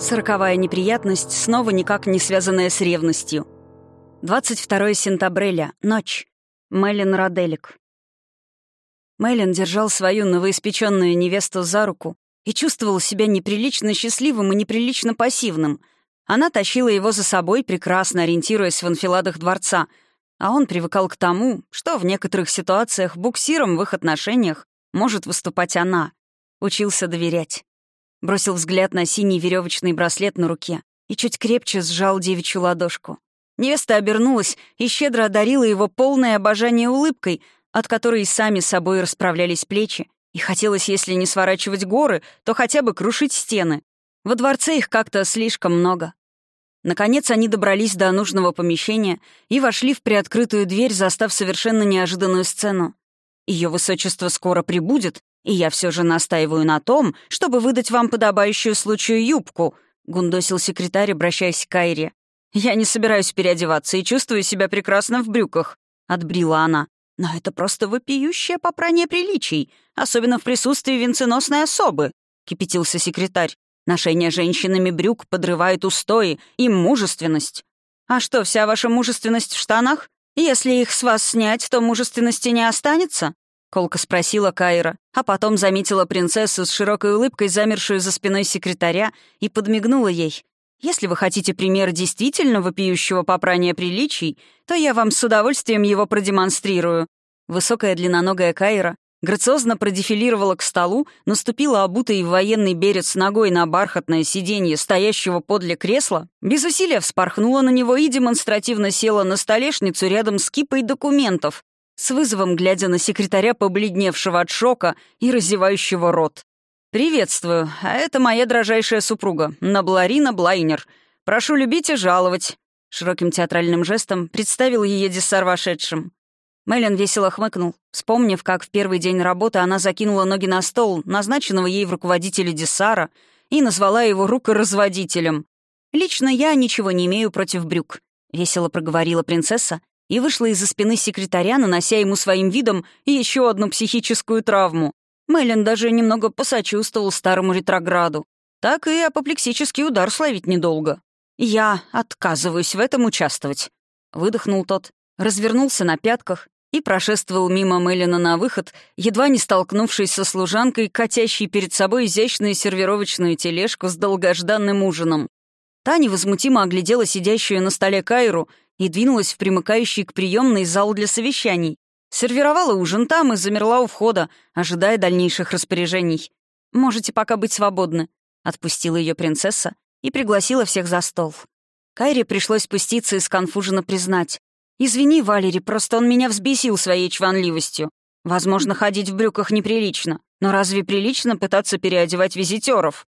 Сороковая неприятность, снова никак не связанная с ревностью. 22 сентября, ночь. Мэлен Роделик. Мэлен держал свою новоиспеченную невесту за руку и чувствовал себя неприлично счастливым и неприлично пассивным. Она тащила его за собой, прекрасно ориентируясь в анфиладах дворца, а он привыкал к тому, что в некоторых ситуациях буксиром в их отношениях может выступать она. Учился доверять бросил взгляд на синий веревочный браслет на руке и чуть крепче сжал девичью ладошку. Невеста обернулась и щедро одарила его полное обожание улыбкой, от которой и сами собой расправлялись плечи, и хотелось, если не сворачивать горы, то хотя бы крушить стены. Во дворце их как-то слишком много. Наконец они добрались до нужного помещения и вошли в приоткрытую дверь, застав совершенно неожиданную сцену. Ее высочество скоро прибудет, и я все же настаиваю на том, чтобы выдать вам подобающую случаю юбку», — гундосил секретарь, обращаясь к Кайре. «Я не собираюсь переодеваться и чувствую себя прекрасно в брюках», — отбрила она. «Но это просто вопиющее попрание приличий, особенно в присутствии венценосной особы», — кипятился секретарь. «Ношение женщинами брюк подрывает устои и мужественность». «А что, вся ваша мужественность в штанах? Если их с вас снять, то мужественности не останется?» — колко спросила Кайра, а потом заметила принцессу с широкой улыбкой, замершую за спиной секретаря, и подмигнула ей. «Если вы хотите пример действительно вопиющего попрания приличий, то я вам с удовольствием его продемонстрирую». Высокая длинноногая Кайра грациозно продефилировала к столу, наступила обутой в военный берец ногой на бархатное сиденье стоящего подле кресла, без усилия вспорхнула на него и демонстративно села на столешницу рядом с кипой документов, с вызовом глядя на секретаря, побледневшего от шока и разевающего рот. «Приветствую, а это моя дрожайшая супруга, Набларина Блайнер. Прошу любить и жаловать». Широким театральным жестом представил ее диссар вошедшим. Мэлен весело хмыкнул, вспомнив, как в первый день работы она закинула ноги на стол, назначенного ей в руководителе диссара, и назвала его рукоразводителем. «Лично я ничего не имею против брюк», — весело проговорила принцесса и вышла из-за спины секретаря, нанося ему своим видом еще одну психическую травму. Мэлен даже немного посочувствовал старому ретрограду. Так и апоплексический удар словить недолго. «Я отказываюсь в этом участвовать», — выдохнул тот, развернулся на пятках и прошествовал мимо Мэлена на выход, едва не столкнувшись со служанкой, катящей перед собой изящную сервировочную тележку с долгожданным ужином. Та невозмутимо оглядела сидящую на столе Кайру и двинулась в примыкающий к приемной зал для совещаний. Сервировала ужин там и замерла у входа, ожидая дальнейших распоряжений. «Можете пока быть свободны», — отпустила ее принцесса и пригласила всех за стол. Кайре пришлось спуститься и сконфуженно признать. «Извини, Валери, просто он меня взбесил своей чванливостью. Возможно, ходить в брюках неприлично, но разве прилично пытаться переодевать визитеров?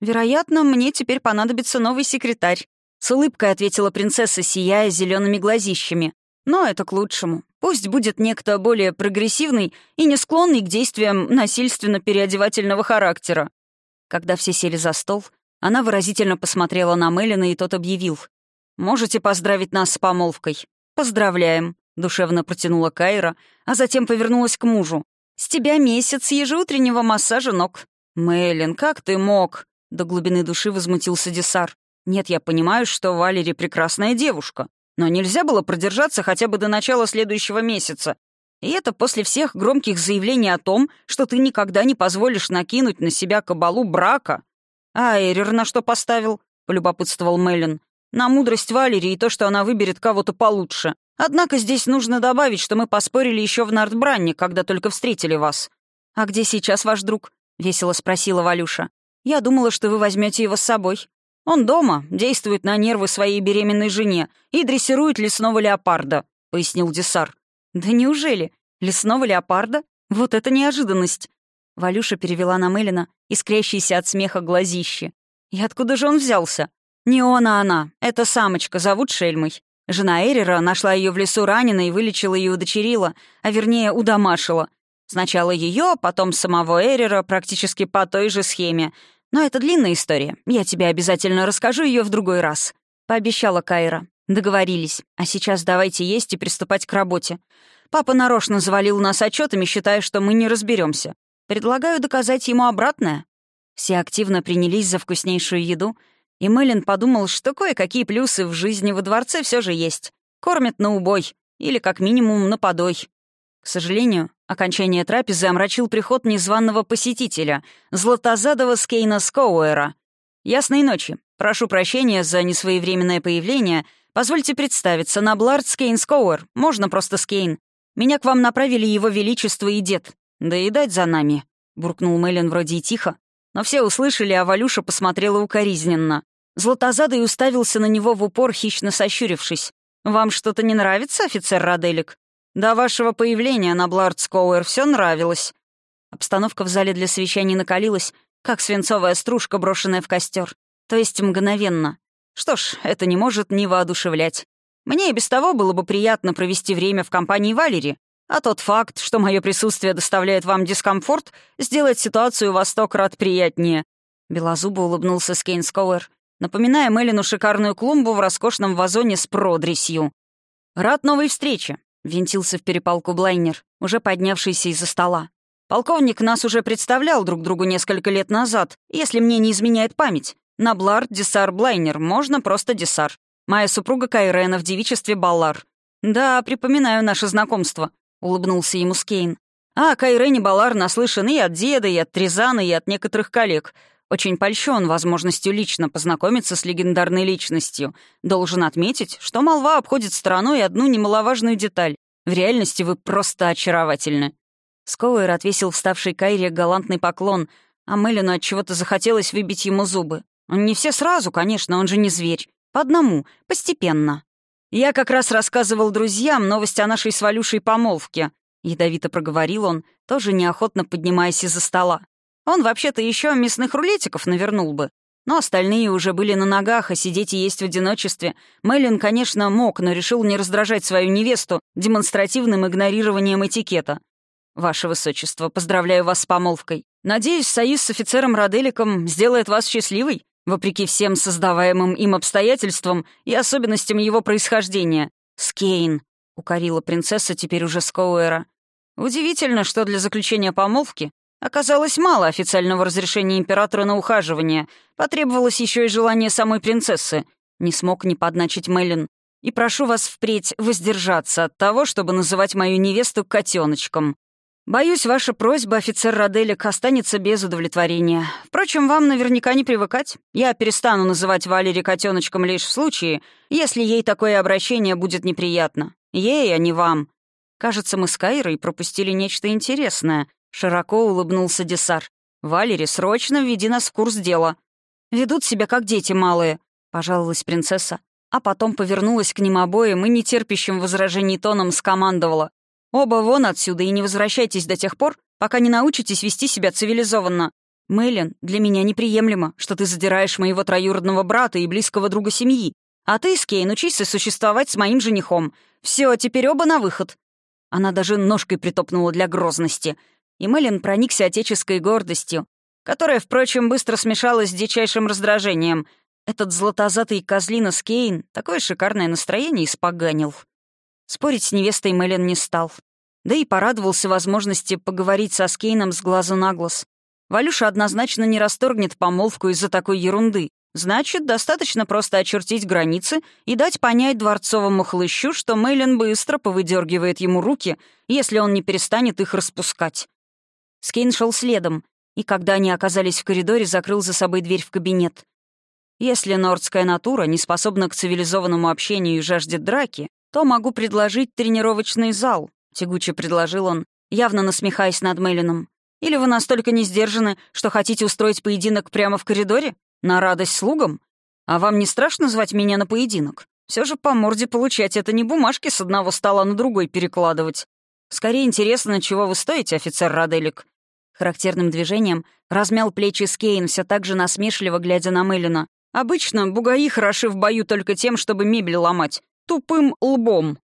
Вероятно, мне теперь понадобится новый секретарь, с улыбкой ответила принцесса, сияя зелеными глазищами. «Но это к лучшему. Пусть будет некто более прогрессивный и не склонный к действиям насильственно-переодевательного характера». Когда все сели за стол, она выразительно посмотрела на Мелина, и тот объявил. «Можете поздравить нас с помолвкой?» «Поздравляем», — душевно протянула Кайра, а затем повернулась к мужу. «С тебя месяц ежеутреннего массажа ног». «Мэлен, как ты мог?» — до глубины души возмутился Десар. Нет, я понимаю, что Валери прекрасная девушка, но нельзя было продержаться хотя бы до начала следующего месяца. И это после всех громких заявлений о том, что ты никогда не позволишь накинуть на себя кабалу брака. А Эрер на что поставил? полюбопытствовал Меллин. На мудрость Валерии и то, что она выберет кого-то получше. Однако здесь нужно добавить, что мы поспорили еще в Нардбранне, когда только встретили вас. «А где сейчас ваш друг?» — весело спросила Валюша. «Я думала, что вы возьмете его с собой. Он дома, действует на нервы своей беременной жене и дрессирует лесного леопарда», — пояснил Десар. «Да неужели? Лесного леопарда? Вот это неожиданность!» Валюша перевела на Мелина искрящийся от смеха глазище. «И откуда же он взялся?» «Не он, а она. Это самочка, зовут Шельмой. Жена Эрера нашла ее в лесу раненой, вылечила и удочерила, а вернее, удомашила. Сначала ее, потом самого Эрера, практически по той же схеме. Но это длинная история. Я тебе обязательно расскажу ее в другой раз», — пообещала Кайра. «Договорились. А сейчас давайте есть и приступать к работе. Папа нарочно завалил нас отчетами, считая, что мы не разберемся. Предлагаю доказать ему обратное». Все активно принялись за вкуснейшую еду, И Мэлен подумал, что кое-какие плюсы в жизни во дворце все же есть. Кормят на убой, или как минимум на подой. К сожалению, окончание трапезы омрачил приход незваного посетителя, златозадого Скейна Скоуэра. «Ясной ночи. Прошу прощения за несвоевременное появление. Позвольте представиться, Наблард Скейн Скоуэр. Можно просто Скейн. Меня к вам направили его величество и дед. Доедать за нами», — буркнул Мэлен вроде и тихо. Но все услышали, а Валюша посмотрела укоризненно. Златозадый уставился на него в упор, хищно сощурившись. «Вам что-то не нравится, офицер Раделик?» «До вашего появления на Блардскоуэр все нравилось». Обстановка в зале для совещаний накалилась, как свинцовая стружка, брошенная в костер. То есть мгновенно. Что ж, это не может не воодушевлять. Мне и без того было бы приятно провести время в компании Валери, а тот факт, что мое присутствие доставляет вам дискомфорт, сделает ситуацию во сто крат приятнее. Белозубо улыбнулся Скейнскоуэр, напоминая Мелину шикарную клумбу в роскошном вазоне с продресью. «Рад новой встрече», — винтился в перепалку Блайнер, уже поднявшийся из-за стола. «Полковник нас уже представлял друг другу несколько лет назад, если мне не изменяет память. Наблар, Десар, Блайнер, можно просто Десар. Моя супруга Кайрена в девичестве Баллар. Да, припоминаю наше знакомство», — улыбнулся ему Скейн. «А, Кайрене Баллар наслышан и от деда, и от Тризана, и от некоторых коллег. Очень польщен возможностью лично познакомиться с легендарной личностью. Должен отметить, что молва обходит стороной одну немаловажную деталь. В реальности вы просто очаровательны». Скоуэр отвесил вставшей Кайре галантный поклон, а Мелину от чего то захотелось выбить ему зубы. Не все сразу, конечно, он же не зверь. По одному, постепенно. «Я как раз рассказывал друзьям новость о нашей с Валюшей помолвке», — ядовито проговорил он, тоже неохотно поднимаясь из-за стола. Он вообще-то еще мясных рулетиков навернул бы. Но остальные уже были на ногах, а сидеть и есть в одиночестве. Мэлен, конечно, мог, но решил не раздражать свою невесту демонстративным игнорированием этикета. «Ваше Высочество, поздравляю вас с помолвкой. Надеюсь, союз с офицером Роделиком сделает вас счастливой, вопреки всем создаваемым им обстоятельствам и особенностям его происхождения. Скейн», — укорила принцесса теперь уже Скоуэра. «Удивительно, что для заключения помолвки Оказалось, мало официального разрешения императора на ухаживание. Потребовалось еще и желание самой принцессы. Не смог не подначить Меллин. И прошу вас впредь воздержаться от того, чтобы называть мою невесту котеночком. Боюсь, ваша просьба, офицер Роделик, останется без удовлетворения. Впрочем, вам наверняка не привыкать. Я перестану называть Валери котеночком лишь в случае, если ей такое обращение будет неприятно. Ей, а не вам. Кажется, мы с Кайрой пропустили нечто интересное — Широко улыбнулся Десар. «Валери, срочно введи нас в курс дела». «Ведут себя как дети малые», — пожаловалась принцесса, а потом повернулась к ним обоим и нетерпящим возражений тоном скомандовала. «Оба вон отсюда и не возвращайтесь до тех пор, пока не научитесь вести себя цивилизованно. Мэйлин, для меня неприемлемо, что ты задираешь моего троюродного брата и близкого друга семьи. А ты, Скейн, учись сосуществовать с моим женихом. Все, теперь оба на выход». Она даже ножкой притопнула для грозности — и Мэлен проникся отеческой гордостью, которая, впрочем, быстро смешалась с дичайшим раздражением. Этот златозатый козлина Скейн такое шикарное настроение испоганил. Спорить с невестой Мэлен не стал. Да и порадовался возможности поговорить со Скейном с глазу на глаз. Валюша однозначно не расторгнет помолвку из-за такой ерунды. Значит, достаточно просто очертить границы и дать понять дворцовому хлыщу, что Мэйлен быстро повыдергивает ему руки, если он не перестанет их распускать. Скейн шел следом, и когда они оказались в коридоре, закрыл за собой дверь в кабинет. Если нордская натура не способна к цивилизованному общению и жаждет драки, то могу предложить тренировочный зал, — тягуче предложил он, явно насмехаясь над Мелином. Или вы настолько не сдержаны, что хотите устроить поединок прямо в коридоре? На радость слугам? А вам не страшно звать меня на поединок? Все же по морде получать — это не бумажки с одного стола на другой перекладывать. Скорее интересно, чего вы стоите, офицер Раделик. Характерным движением размял плечи Скейн, все так же насмешливо глядя на Мелина. «Обычно бугаи хороши в бою только тем, чтобы мебель ломать. Тупым лбом».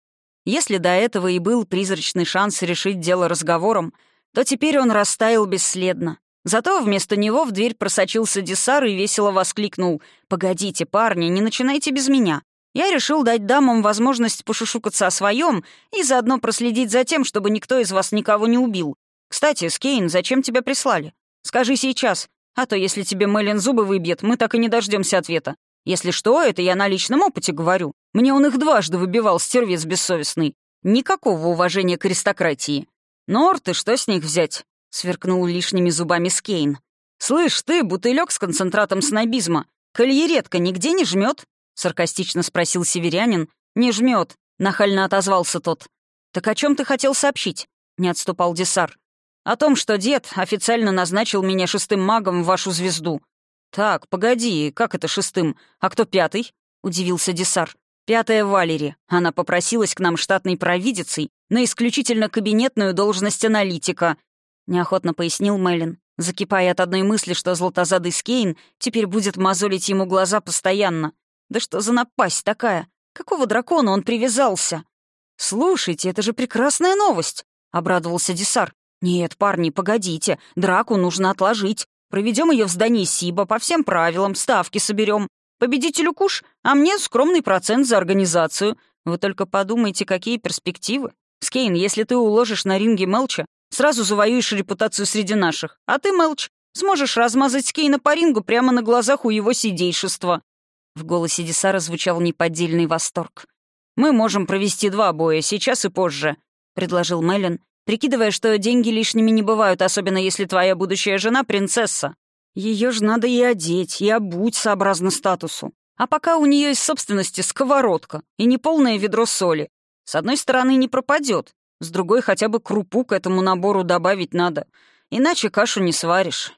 Если до этого и был призрачный шанс решить дело разговором, то теперь он растаял бесследно. Зато вместо него в дверь просочился Десар и весело воскликнул. «Погодите, парни, не начинайте без меня. Я решил дать дамам возможность пошушукаться о своем и заодно проследить за тем, чтобы никто из вас никого не убил. Кстати, Скейн, зачем тебя прислали? Скажи сейчас, а то если тебе Мэлен зубы выбьет, мы так и не дождемся ответа. Если что, это я на личном опыте говорю. Мне он их дважды выбивал, стервец бессовестный. Никакого уважения к аристократии. Норты, что с них взять?» — сверкнул лишними зубами Скейн. «Слышь, ты, бутылек с концентратом снобизма, кольеретка нигде не жмет? саркастично спросил северянин. «Не жмет, нахально отозвался тот. «Так о чем ты хотел сообщить?» — не отступал Десар. «О том, что дед официально назначил меня шестым магом в вашу звезду». «Так, погоди, как это шестым? А кто пятый?» — удивился Десар. «Пятая Валери. Она попросилась к нам штатной провидицей на исключительно кабинетную должность аналитика», — неохотно пояснил Мэлен, закипая от одной мысли, что златозадый Скейн теперь будет мозолить ему глаза постоянно. «Да что за напасть такая? Какого дракона он привязался?» «Слушайте, это же прекрасная новость!» — обрадовался Десар. «Нет, парни, погодите, драку нужно отложить. Проведем ее в здании Сиба по всем правилам, ставки соберем. Победителю куш, а мне скромный процент за организацию. Вы только подумайте, какие перспективы. Скейн, если ты уложишь на ринге Мелча, сразу завоюешь репутацию среди наших. А ты, Мелч, сможешь размазать Скейна по рингу прямо на глазах у его сидейшества». В голосе Десара звучал неподдельный восторг. «Мы можем провести два боя, сейчас и позже», — предложил Меллен, прикидывая, что деньги лишними не бывают, особенно если твоя будущая жена — принцесса. Ее ж надо и одеть, и обуть сообразно статусу. А пока у нее из собственности сковородка и неполное ведро соли. С одной стороны, не пропадет, с другой хотя бы крупу к этому набору добавить надо, иначе кашу не сваришь.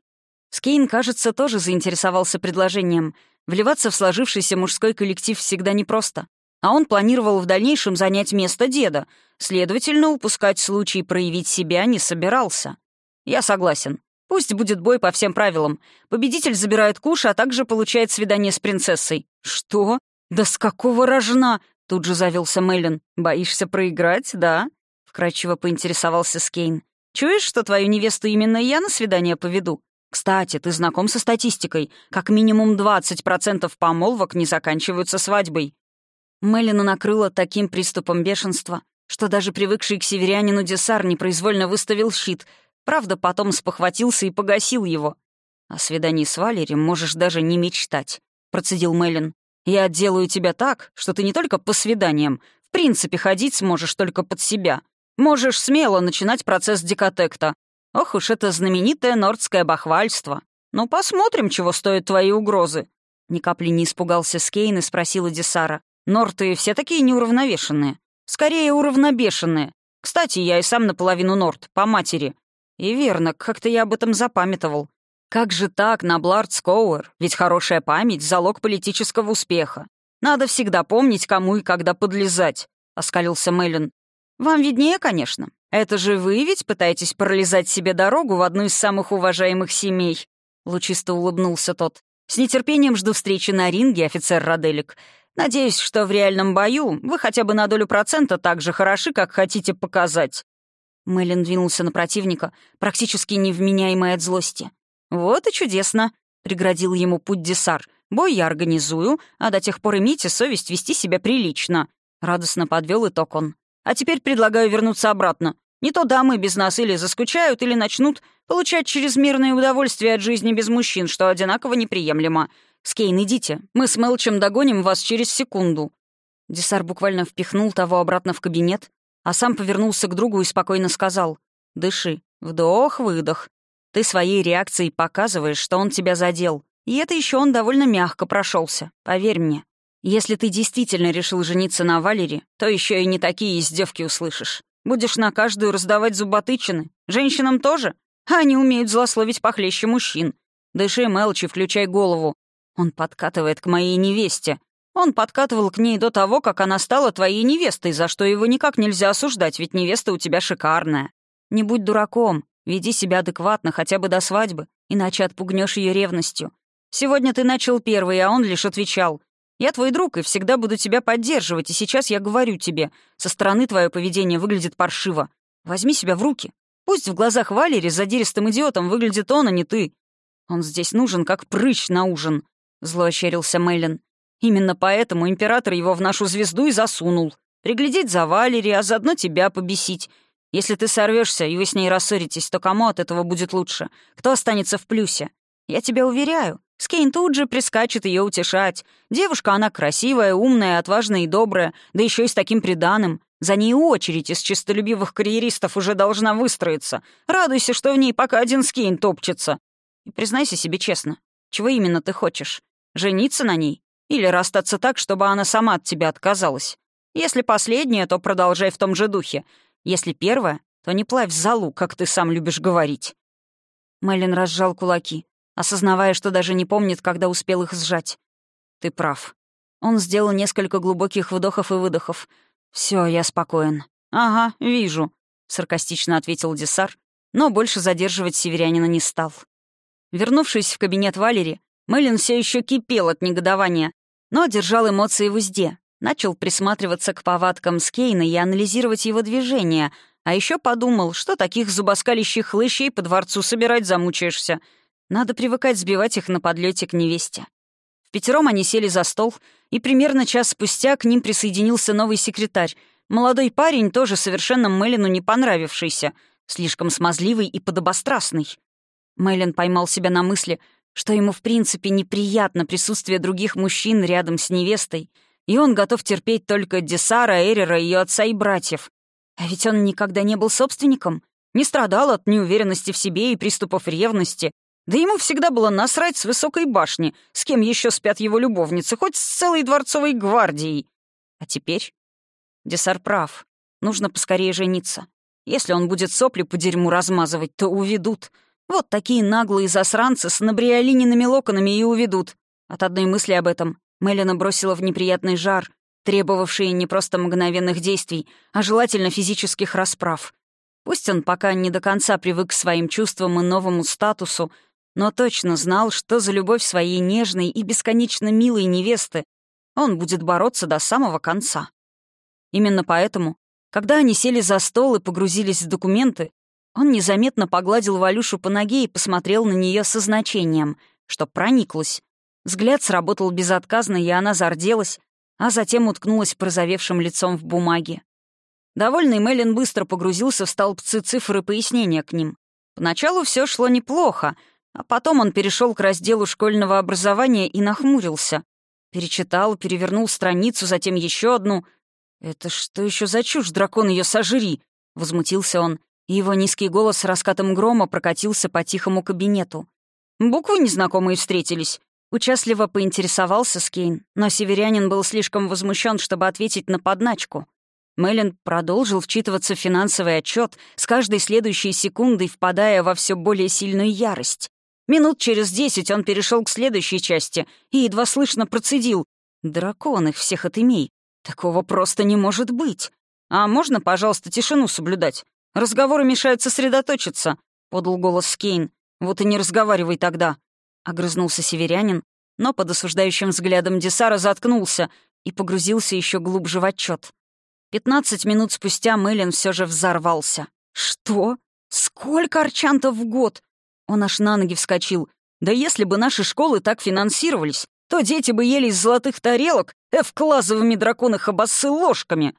Скейн, кажется, тоже заинтересовался предложением. Вливаться в сложившийся мужской коллектив всегда непросто а он планировал в дальнейшем занять место деда, следовательно, упускать случай проявить себя не собирался. Я согласен. Пусть будет бой по всем правилам. Победитель забирает куш, а также получает свидание с принцессой. Что? Да с какого рожна? Тут же завелся Мэлен. Боишься проиграть, да? Вкрадчиво поинтересовался Скейн. Чуешь, что твою невесту именно я на свидание поведу? Кстати, ты знаком со статистикой. Как минимум 20% помолвок не заканчиваются свадьбой. Мелину накрыло таким приступом бешенства, что даже привыкший к северянину Десар непроизвольно выставил щит, правда, потом спохватился и погасил его. «О свидании с Валери можешь даже не мечтать», — процедил Мелин. «Я отделаю тебя так, что ты не только по свиданиям, в принципе, ходить сможешь только под себя. Можешь смело начинать процесс декотекта. Ох уж это знаменитое нордское бахвальство. Ну, посмотрим, чего стоят твои угрозы». Ни капли не испугался Скейн и спросил у Десара. Норты все такие неуравновешенные. Скорее, уравнобешенные. Кстати, я и сам наполовину норт, по матери. И верно, как-то я об этом запамятовал. Как же так, на Блард Скоуэр? Ведь хорошая память — залог политического успеха. Надо всегда помнить, кому и когда подлезать», — оскалился Мэлен. «Вам виднее, конечно. Это же вы ведь пытаетесь пролезать себе дорогу в одну из самых уважаемых семей?» Лучисто улыбнулся тот. «С нетерпением жду встречи на ринге, офицер Роделик. Надеюсь, что в реальном бою вы хотя бы на долю процента так же хороши, как хотите показать». Мэлен двинулся на противника, практически невменяемый от злости. «Вот и чудесно», — преградил ему путь Десар. «Бой я организую, а до тех пор имейте совесть вести себя прилично». Радостно подвел итог он. «А теперь предлагаю вернуться обратно. Не то дамы без нас или заскучают, или начнут получать чрезмерное удовольствие от жизни без мужчин, что одинаково неприемлемо. «Скейн, идите. Мы с Мелчем догоним вас через секунду». Десар буквально впихнул того обратно в кабинет, а сам повернулся к другу и спокойно сказал «Дыши. Вдох-выдох. Ты своей реакцией показываешь, что он тебя задел. И это еще он довольно мягко прошелся. Поверь мне. Если ты действительно решил жениться на Валере, то еще и не такие издевки услышишь. Будешь на каждую раздавать зуботычины. Женщинам тоже. А они умеют злословить похлеще мужчин. Дыши, Мелчи, включай голову. Он подкатывает к моей невесте. Он подкатывал к ней до того, как она стала твоей невестой, за что его никак нельзя осуждать, ведь невеста у тебя шикарная. Не будь дураком, веди себя адекватно хотя бы до свадьбы, иначе отпугнешь ее ревностью. Сегодня ты начал первый, а он лишь отвечал. Я твой друг и всегда буду тебя поддерживать, и сейчас я говорю тебе, со стороны твое поведение выглядит паршиво. Возьми себя в руки. Пусть в глазах Валери задиристым идиотом выглядит он, а не ты. Он здесь нужен, как прыщ на ужин. — зло ощерился Мэлен. «Именно поэтому император его в нашу звезду и засунул. Приглядеть за Валери, а заодно тебя побесить. Если ты сорвешься и вы с ней рассоритесь, то кому от этого будет лучше? Кто останется в плюсе? Я тебя уверяю, Скейн тут же прискачет ее утешать. Девушка она красивая, умная, отважная и добрая, да еще и с таким приданым. За ней очередь из честолюбивых карьеристов уже должна выстроиться. Радуйся, что в ней пока один Скейн топчется. И признайся себе честно, чего именно ты хочешь? Жениться на ней? Или расстаться так, чтобы она сама от тебя отказалась? Если последнее, то продолжай в том же духе. Если первое, то не плавь в залу, как ты сам любишь говорить». Мэлен разжал кулаки, осознавая, что даже не помнит, когда успел их сжать. «Ты прав». Он сделал несколько глубоких вдохов и выдохов. Все, я спокоен». «Ага, вижу», — саркастично ответил Десар, но больше задерживать северянина не стал. Вернувшись в кабинет Валери, Мэлен все еще кипел от негодования, но держал эмоции в узде, начал присматриваться к повадкам Скейна и анализировать его движения, а еще подумал, что таких зубоскалящих хлыщей по дворцу собирать замучаешься. Надо привыкать сбивать их на подлете к невесте. В пятером они сели за стол, и примерно час спустя к ним присоединился новый секретарь, молодой парень, тоже совершенно Мелину не понравившийся, слишком смазливый и подобострастный. Мэлен поймал себя на мысли, что ему в принципе неприятно присутствие других мужчин рядом с невестой, и он готов терпеть только Десара, Эрера, ее отца и братьев. А ведь он никогда не был собственником, не страдал от неуверенности в себе и приступов ревности, да ему всегда было насрать с высокой башни, с кем еще спят его любовницы, хоть с целой дворцовой гвардией. А теперь? Десар прав. Нужно поскорее жениться. Если он будет сопли по дерьму размазывать, то уведут. Вот такие наглые засранцы с набриолиниными локонами и уведут. От одной мысли об этом Мелина бросила в неприятный жар, требовавшие не просто мгновенных действий, а желательно физических расправ. Пусть он пока не до конца привык к своим чувствам и новому статусу, но точно знал, что за любовь своей нежной и бесконечно милой невесты он будет бороться до самого конца. Именно поэтому, когда они сели за стол и погрузились в документы, он незаметно погладил Валюшу по ноге и посмотрел на нее со значением, что прониклась. Взгляд сработал безотказно, и она зарделась, а затем уткнулась прозовевшим лицом в бумаге. Довольный Мелин быстро погрузился в столбцы цифр и пояснения к ним. Поначалу все шло неплохо, а потом он перешел к разделу школьного образования и нахмурился. Перечитал, перевернул страницу, затем еще одну. «Это что еще за чушь, дракон, ее сожри!» — возмутился он, его низкий голос с раскатом грома прокатился по тихому кабинету. «Буквы незнакомые встретились. Участливо поинтересовался Скейн, но северянин был слишком возмущен, чтобы ответить на подначку. Мэлен продолжил вчитываться в финансовый отчет, с каждой следующей секундой впадая во все более сильную ярость. Минут через десять он перешел к следующей части и едва слышно процедил. «Дракон их всех отымей. Такого просто не может быть. А можно, пожалуйста, тишину соблюдать? Разговоры мешают сосредоточиться», — подал голос Скейн. «Вот и не разговаривай тогда», Огрызнулся северянин, но под осуждающим взглядом Десара заткнулся и погрузился еще глубже в отчет. Пятнадцать минут спустя Мэлен все же взорвался. «Что? Сколько арчантов в год?» Он аж на ноги вскочил. «Да если бы наши школы так финансировались, то дети бы ели из золотых тарелок эвклазовыми драконах обоссы ложками.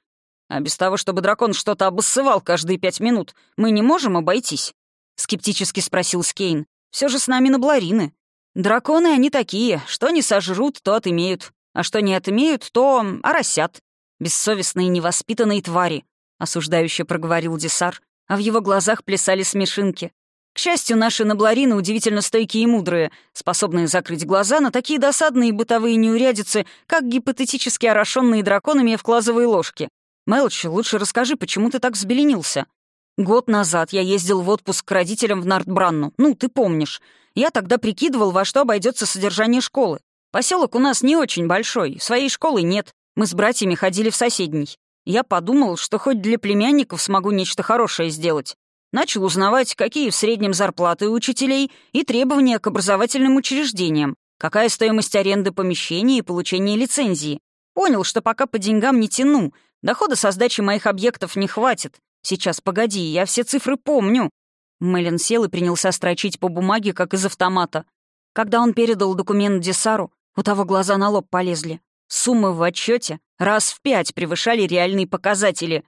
А без того, чтобы дракон что-то обоссывал каждые пять минут, мы не можем обойтись?» — скептически спросил Скейн. Все же с нами набларины. Драконы они такие, что не сожрут, то отымеют, а что не отымеют, то оросят. Бессовестные невоспитанные твари, осуждающе проговорил Десар, а в его глазах плясали смешинки. К счастью, наши набларины удивительно стойкие и мудрые, способные закрыть глаза на такие досадные бытовые неурядицы, как гипотетически орошенные драконами в клазовые ложки. Мелч, лучше расскажи, почему ты так взбеленился? Год назад я ездил в отпуск к родителям в Нартбранну. Ну, ты помнишь. Я тогда прикидывал, во что обойдется содержание школы. Поселок у нас не очень большой, своей школы нет. Мы с братьями ходили в соседний. Я подумал, что хоть для племянников смогу нечто хорошее сделать. Начал узнавать, какие в среднем зарплаты у учителей и требования к образовательным учреждениям, какая стоимость аренды помещений и получения лицензии. Понял, что пока по деньгам не тяну, дохода со сдачи моих объектов не хватит. Сейчас, погоди, я все цифры помню. Мэлен сел и принялся строчить по бумаге, как из автомата. Когда он передал документ Десару, у того глаза на лоб полезли. Суммы в отчете раз в пять превышали реальные показатели.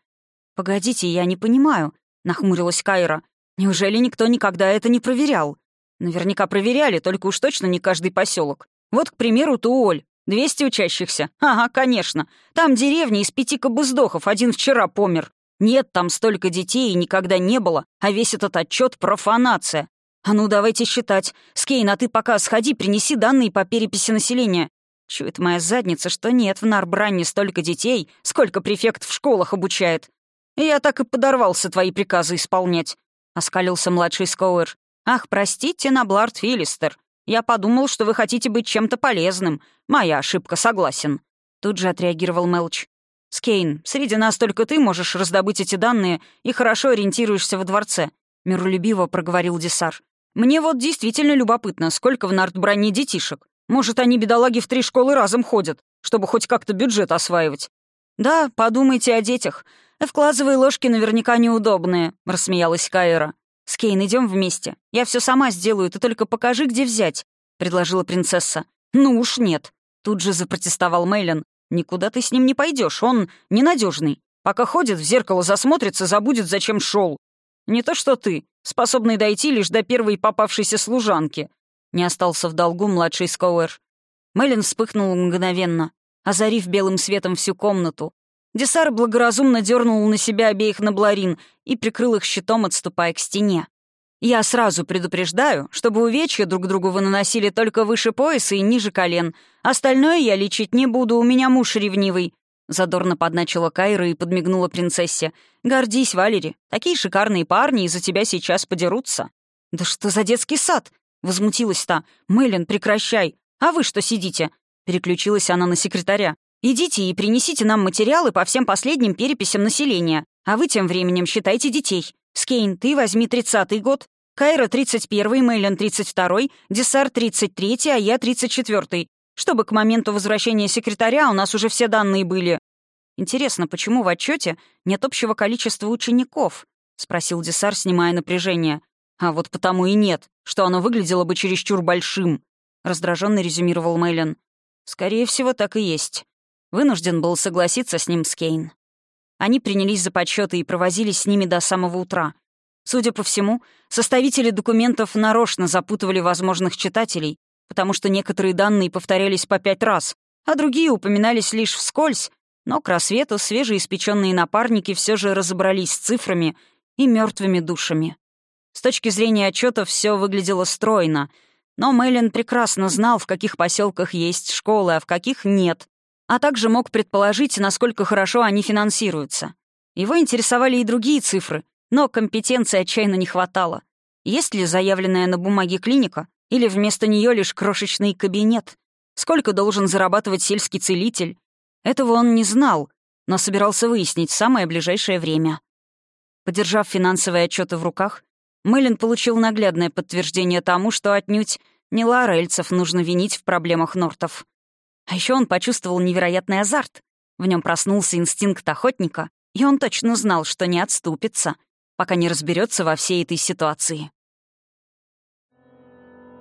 «Погодите, я не понимаю», — нахмурилась Кайра. «Неужели никто никогда это не проверял?» Наверняка проверяли, только уж точно не каждый поселок. Вот, к примеру, Туоль. 200 учащихся. Ага, конечно. Там деревня из пяти кобыздохов, один вчера помер. Нет там столько детей и никогда не было, а весь этот отчет профанация. А ну, давайте считать. Скейн, а ты пока сходи, принеси данные по переписи населения. Чует моя задница, что нет в Нарбранне столько детей, сколько префект в школах обучает. Я так и подорвался твои приказы исполнять. Оскалился младший Скоуэр. «Ах, простите, Наблард Филистер. Я подумал, что вы хотите быть чем-то полезным. Моя ошибка, согласен». Тут же отреагировал Мелч. «Скейн, среди нас только ты можешь раздобыть эти данные и хорошо ориентируешься во дворце», — миролюбиво проговорил Десар. «Мне вот действительно любопытно, сколько в Нартбране детишек. Может, они, бедолаги, в три школы разом ходят, чтобы хоть как-то бюджет осваивать». «Да, подумайте о детях. Вкладывые ложки наверняка неудобные», — рассмеялась Кайра. «Скейн, идем вместе. Я все сама сделаю, ты только покажи, где взять», — предложила принцесса. «Ну уж нет», — тут же запротестовал Мейлен. «Никуда ты с ним не пойдешь, он ненадежный. Пока ходит, в зеркало засмотрится, забудет, зачем шел. Не то что ты, способный дойти лишь до первой попавшейся служанки». Не остался в долгу младший Скоуэр. Мейлен вспыхнул мгновенно, озарив белым светом всю комнату. Десар благоразумно дернул на себя обеих набларин и прикрыл их щитом, отступая к стене. «Я сразу предупреждаю, чтобы увечья друг другу вы наносили только выше пояса и ниже колен. Остальное я лечить не буду, у меня муж ревнивый». Задорно подначила Кайра и подмигнула принцессе. «Гордись, Валери, такие шикарные парни из-за тебя сейчас подерутся». «Да что за детский сад?» — возмутилась та. «Мэлен, прекращай. А вы что сидите?» Переключилась она на секретаря. «Идите и принесите нам материалы по всем последним переписям населения. А вы тем временем считайте детей. Скейн, ты возьми тридцатый год, Кайра — 31-й, Мейлен — 32-й, Десар — 33-й, а я — 34-й. Чтобы к моменту возвращения секретаря у нас уже все данные были. Интересно, почему в отчете нет общего количества учеников? спросил Десар, снимая напряжение. А вот потому и нет, что оно выглядело бы чересчур большим, раздраженно резюмировал Мейлен. Скорее всего, так и есть. Вынужден был согласиться с ним Скейн. Они принялись за подсчеты и провозились с ними до самого утра. Судя по всему, составители документов нарочно запутывали возможных читателей, потому что некоторые данные повторялись по пять раз, а другие упоминались лишь вскользь, но к рассвету свежеиспеченные напарники все же разобрались с цифрами и мертвыми душами. С точки зрения отчетов все выглядело стройно, но Мэйлин прекрасно знал, в каких поселках есть школы, а в каких нет, а также мог предположить, насколько хорошо они финансируются. Его интересовали и другие цифры, но компетенции отчаянно не хватало. Есть ли заявленная на бумаге клиника, или вместо нее лишь крошечный кабинет? Сколько должен зарабатывать сельский целитель? Этого он не знал, но собирался выяснить в самое ближайшее время. Подержав финансовые отчеты в руках, Мэлен получил наглядное подтверждение тому, что отнюдь не Лорельцев нужно винить в проблемах Нортов. А еще он почувствовал невероятный азарт. В нем проснулся инстинкт охотника, и он точно знал, что не отступится, пока не разберется во всей этой ситуации.